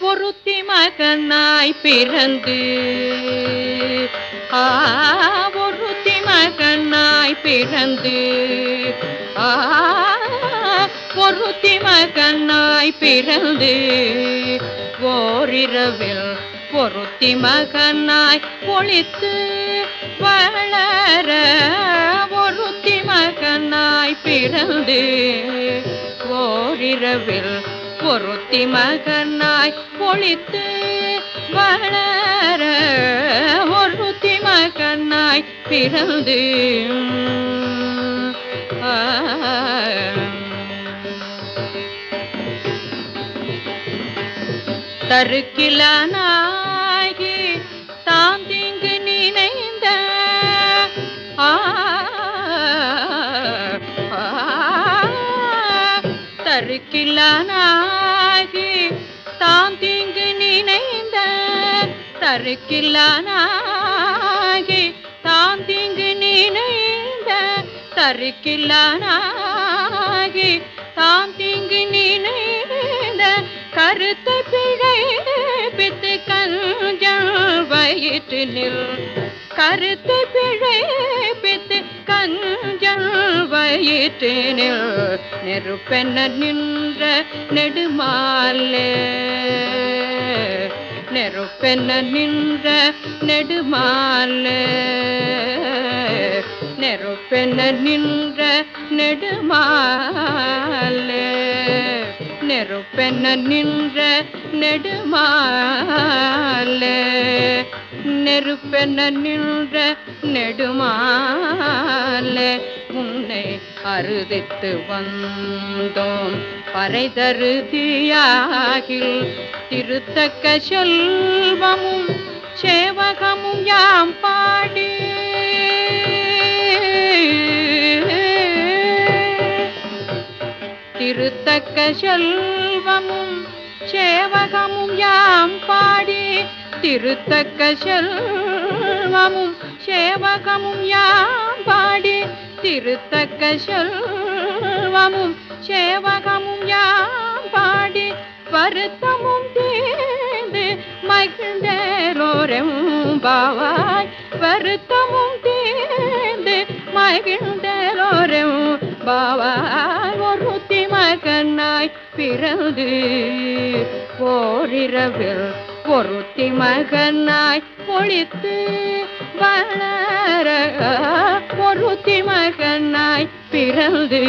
ஒருத்தி மகனாய் பிறந்து ஆ ஒருத்தி மகனாய் பிறந்து ஆ ஒருத்தி மகனாய் பிறந்து ஓரிரவில் பொருத்தி மகனாய் பொழித்து வளர ஒருத்தி மகனாய் பிறந்து ஓரிரவில் பொருத்தி மகனாய் பொழித்து வளர ஒருத்தி மகனாய் பிறந்து தருக்கிலானா தருக்கில்லானாகி தாம் தீங்கு நினைந்த தருக்கில்லானாகி தாம் தீங்கு நினைந்த தருக்கில்லானாகி தாம் தீங்கு நினைந்த கருத்த பிழைப்பித்து கஞ்சம் வயிற்றினில் கருத்த பிழைப்பித்து கஞ்சல் தேனில் நெருப்பென நின்ற நெடுமாலே. நெருப்பென நின்ற நெடுமாலே. நெருப்பென நின்ற நெடுமாலே. நெருப்பென நின்ற நெடுமாலே. நெருப்பென நின்ற நெடுமாலே. உன்னை அறுதித்து வந்தோம். பறைதருதியாகில் திருத்தக்க செல்வமும் சேவகமும் யாம் பாடி. திருத்தக்க செல்வமும் சேவகமும் யாம் பாடி. திருத்தக்க செல்வமும் சேவகமும் யாம் பாடி. திருத்தக்க செல்வமும் சேவகமும் யாம் பாடி வருத்தமும் தீர்ந்து மகிழ்ந்தேரோரும் பாவாய். வருத்தமும் தீர்ந்து மகிழ்ந்தேரோரும் பாவாய். ஒருத்தி மகனாய் பிறந்து ஓரிரவில் பொருத்தி மகனாய் ஒளித்து வளர பொருத்தி மகனாய் பிறந்து